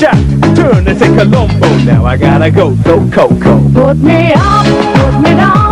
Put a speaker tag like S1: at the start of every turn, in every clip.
S1: shout.
S2: Turn
S3: and
S4: take a Colombo. Now I gotta go, go Coco.
S3: Put me up, put me down.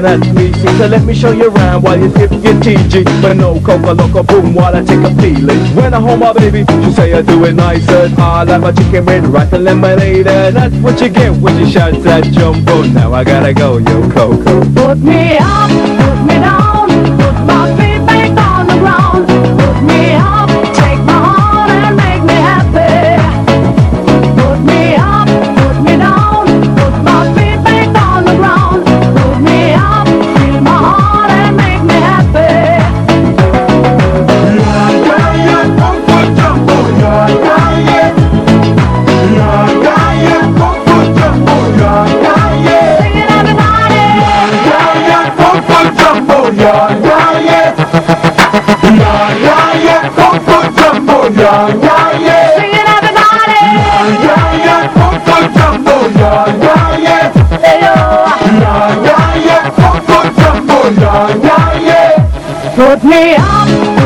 S3: coming at me.
S4: So let me show you around while you sip your TG. But no coca loco boom while I take a feeling. When I hold my baby, she say I do it nicer. I like my chicken with rice and lemonade. And that's what you get when you shout that jumbo. Now I gotta go, yo Coco.
S3: Put me up. me up.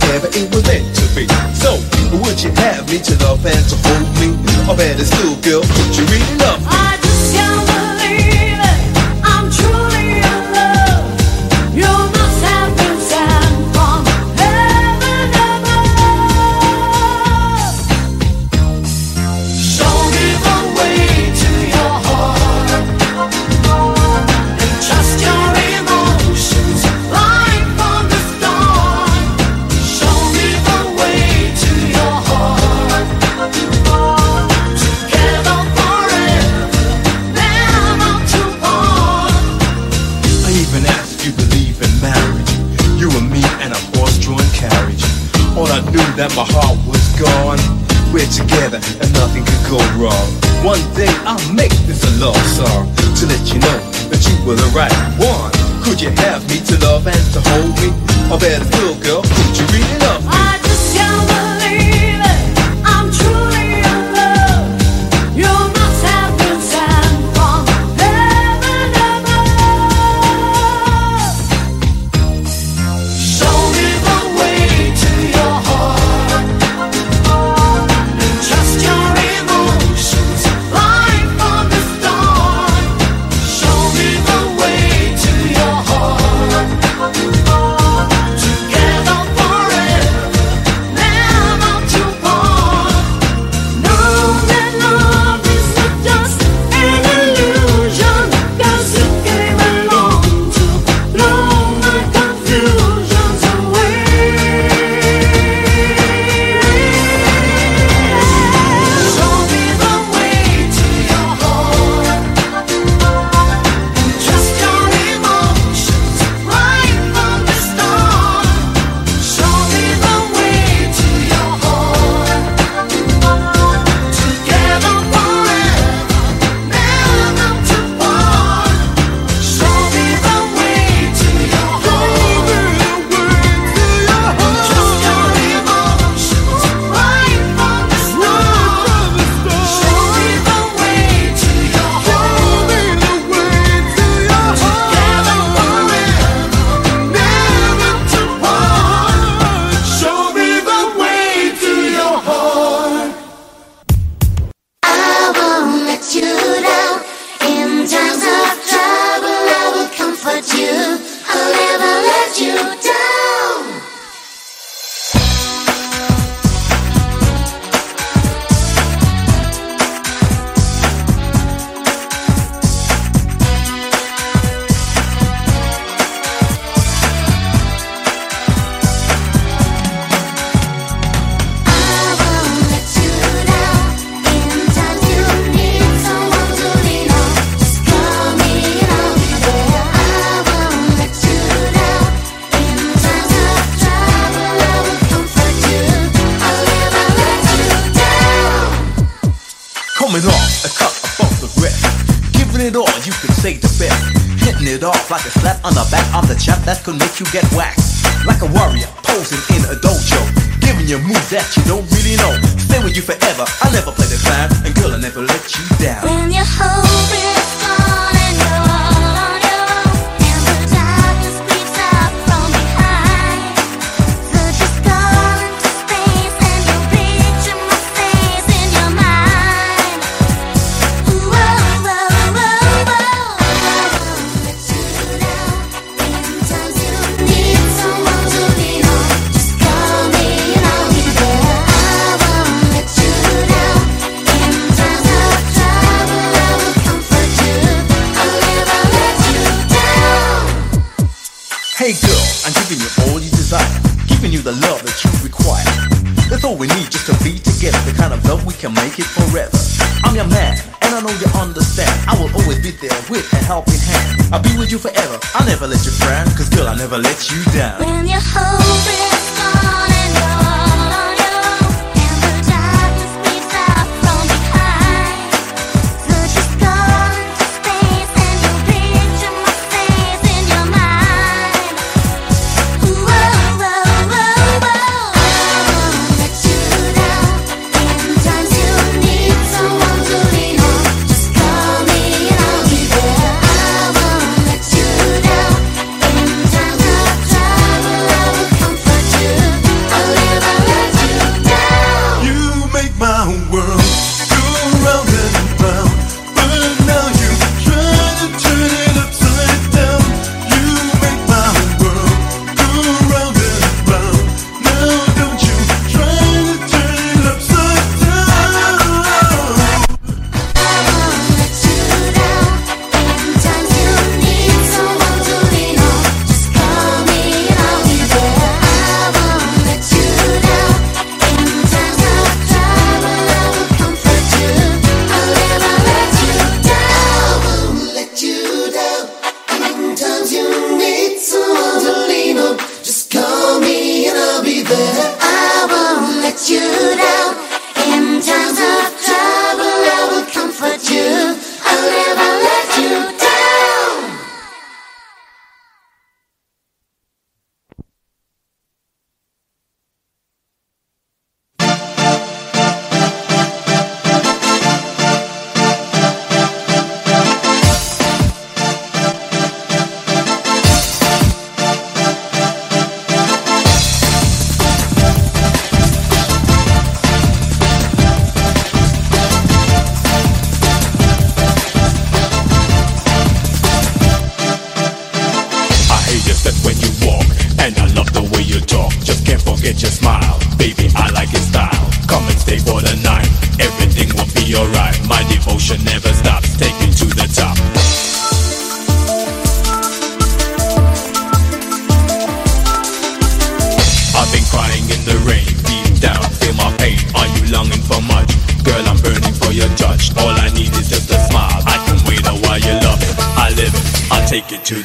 S4: forever
S3: it was meant to be. So, would you have me to love and to hold me? Or better still, girl, would you really love me? that my heart was gone. We're together and nothing could go wrong. One day I'll make this a love song to let you know that you were the right one. Could you have me to love and to hold me? Or better still, girl, could you really love me?
S4: you
S1: could say best Hitting it off like a slap on the back. I'm the chap that could make you get waxed. Like a warrior posing in a dojo. Giving you moves that you don't really know. Stay with you forever. I never play the clown, and girl, I never let you down.
S5: When you're hoping. to be
S1: together, the kind of love we can make it forever. I'm your man, and I know you understand. I will always be there with a helping hand. I'll be with you forever, I'll never let you frown, cause girl, I'll never let you down.
S5: When you're hoping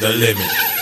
S5: the
S3: limit.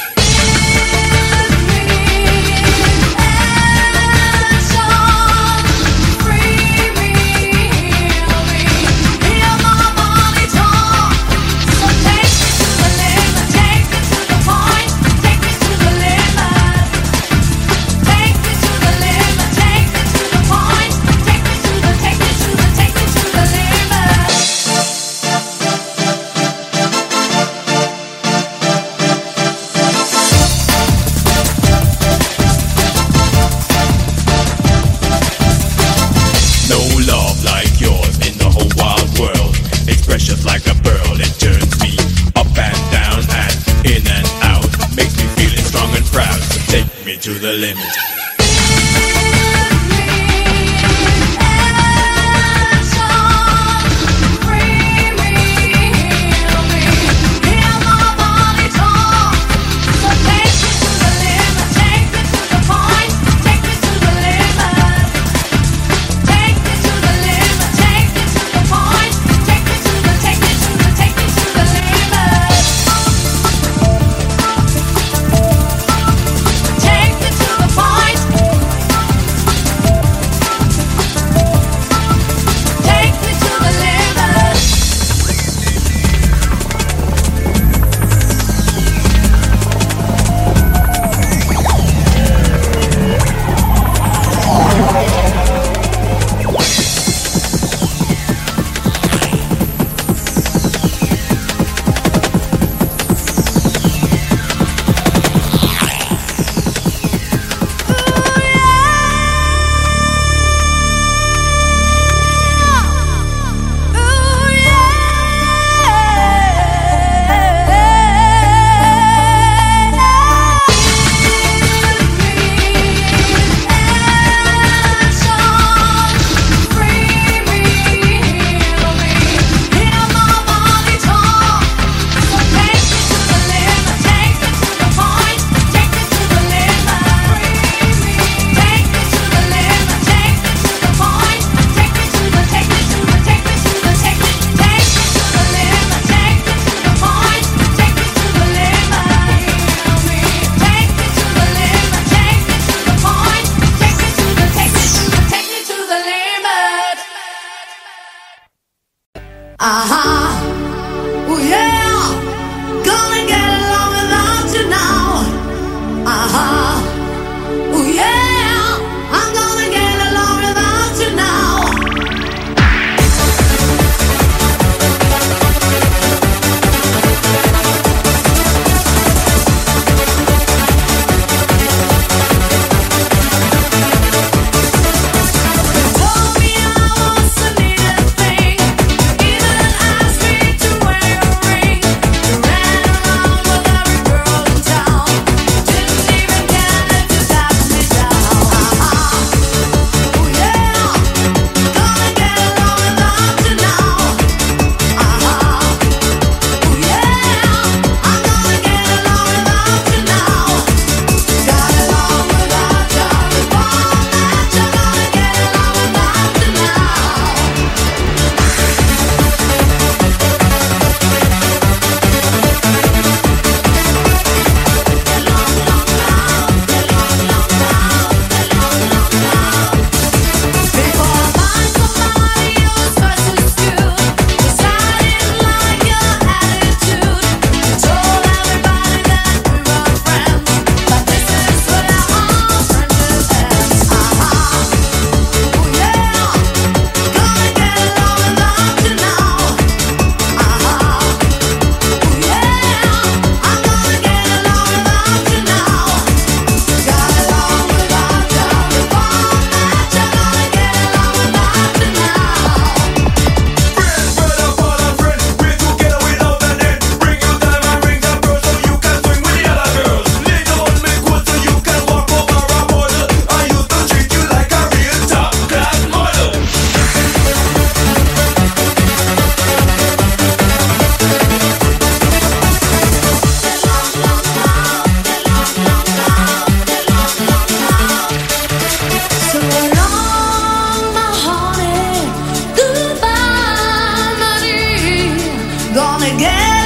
S3: Gonna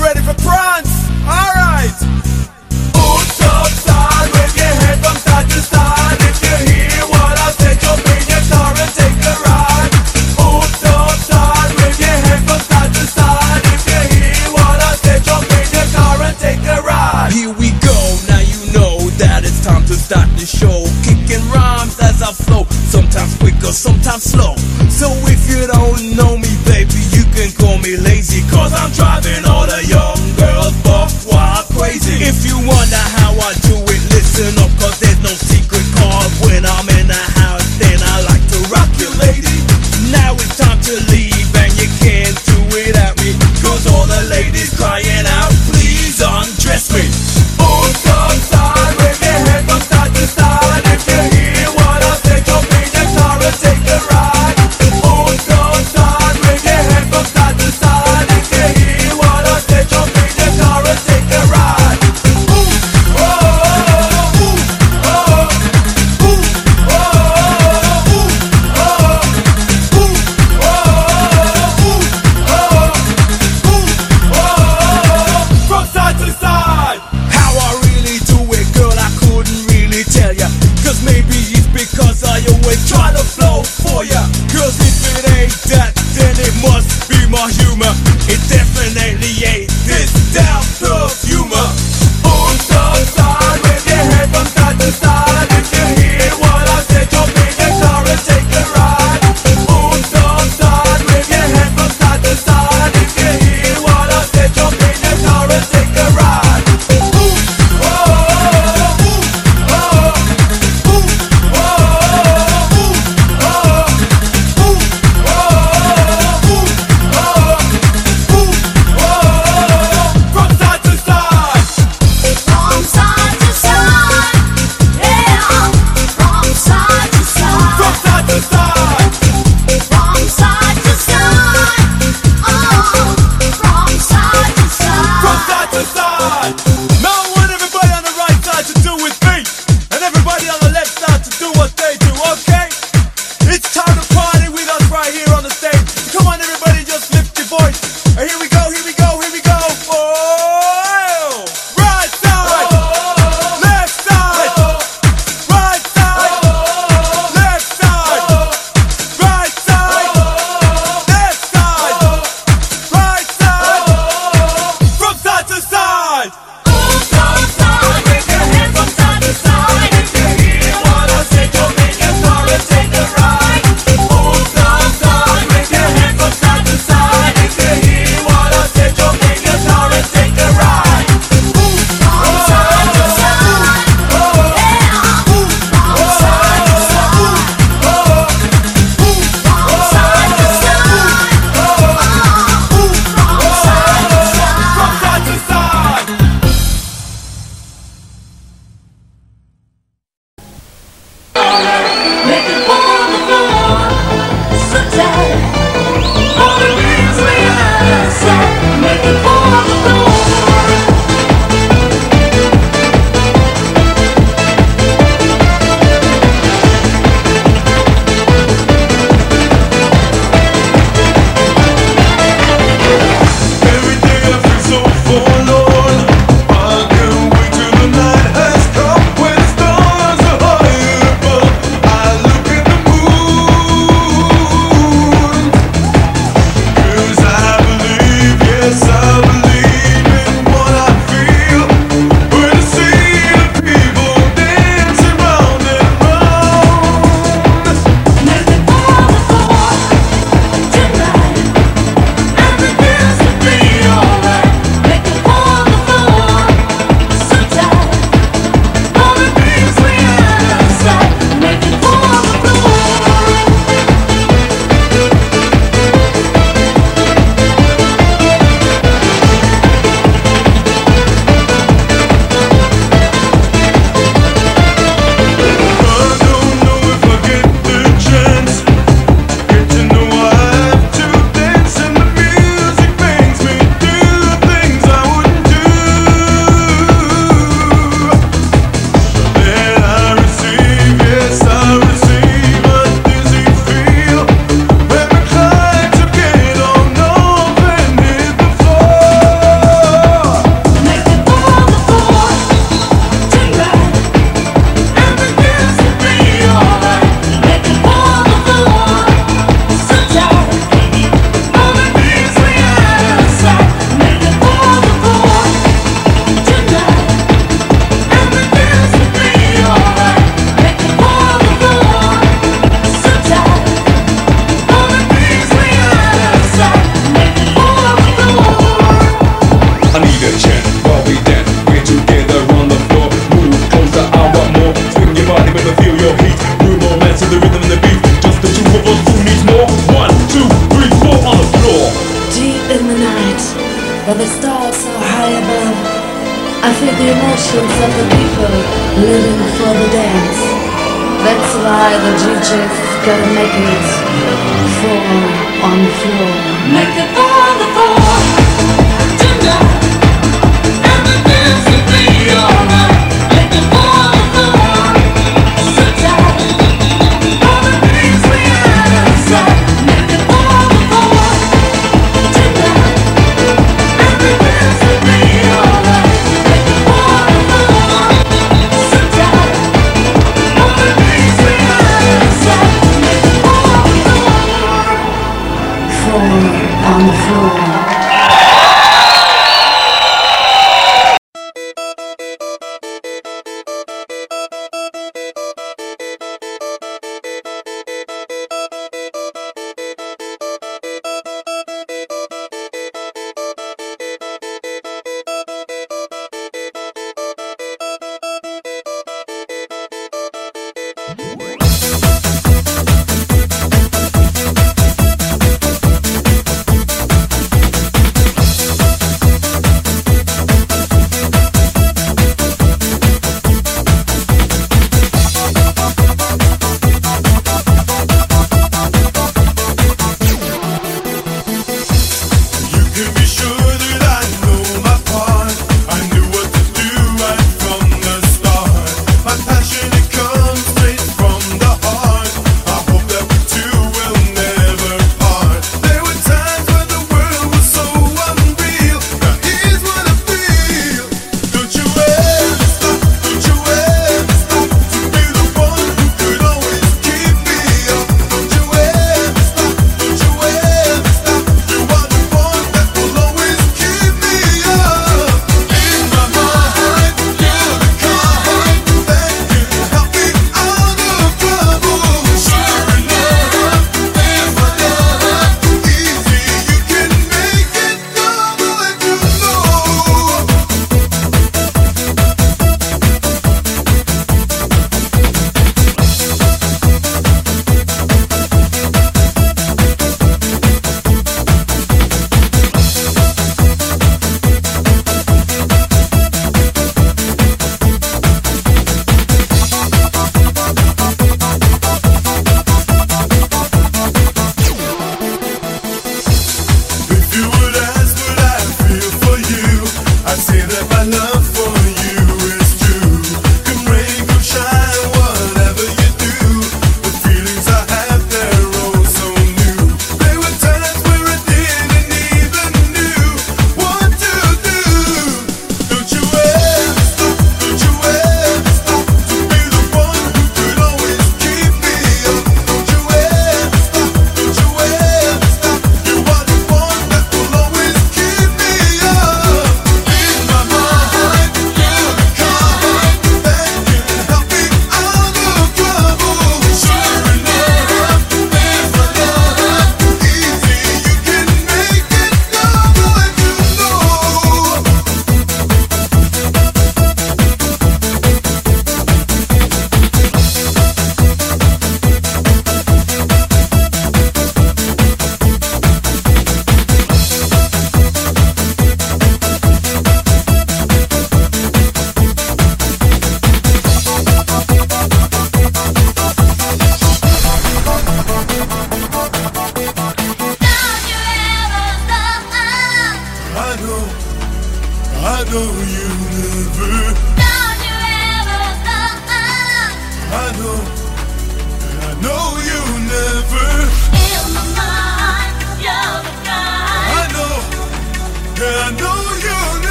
S1: ready for prance. Alright.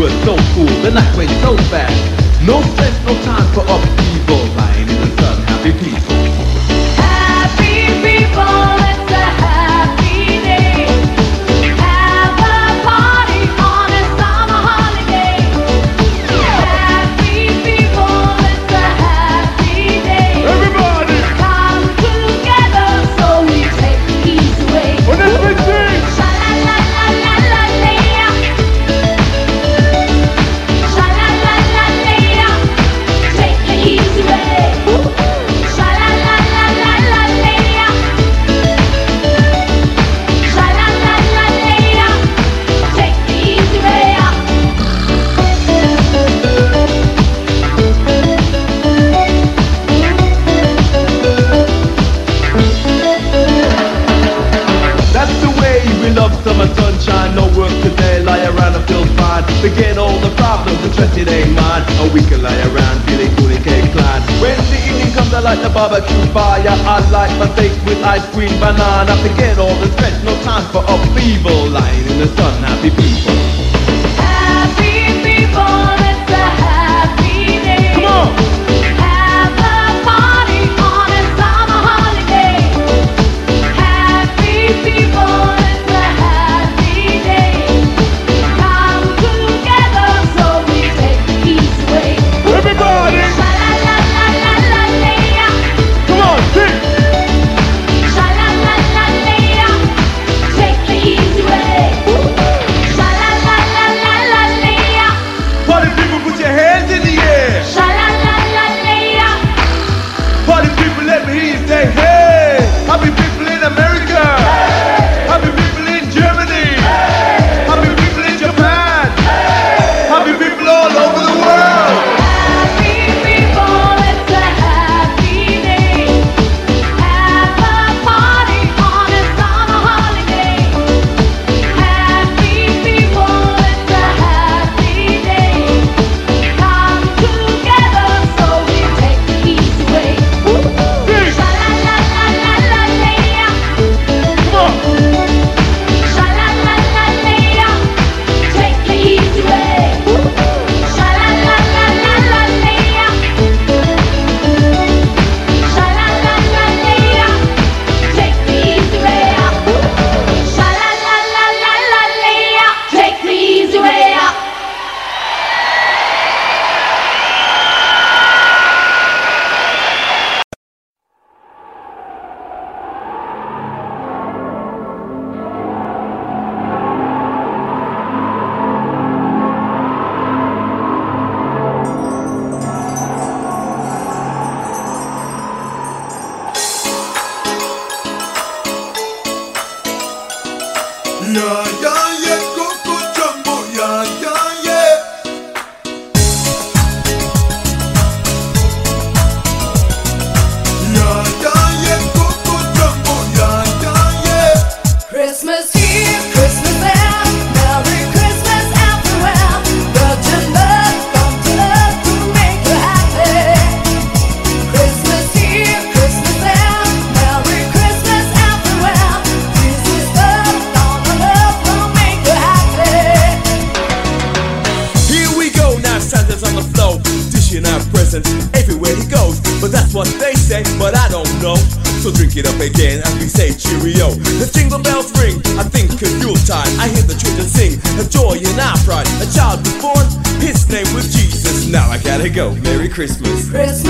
S1: were so
S4: cool, the night went so fast. No sense, no time for upheaval, lying in the sun, happy peace. with ice cream, banana. Forget all the stress, no time for upheaval. Lying in the sun, happy people.
S3: Happy people.
S1: Christmas.
S3: Christmas.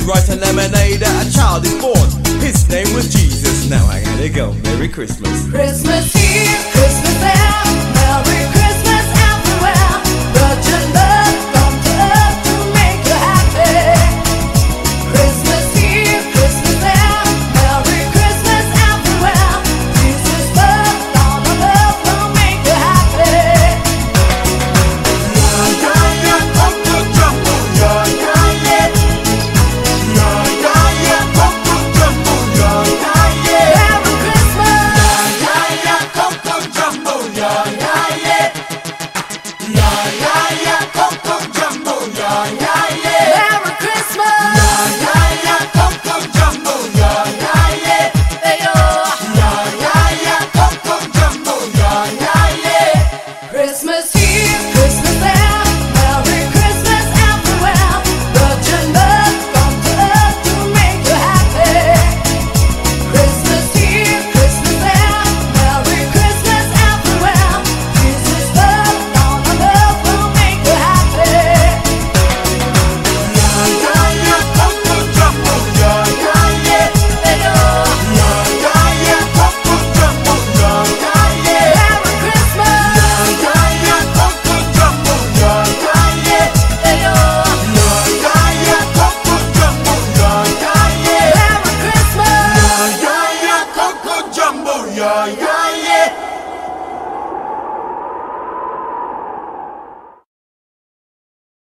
S1: did write a lemonade that a child is born. His name was Jesus. Now I gotta go. Merry Christmas.
S3: Christmas Eve.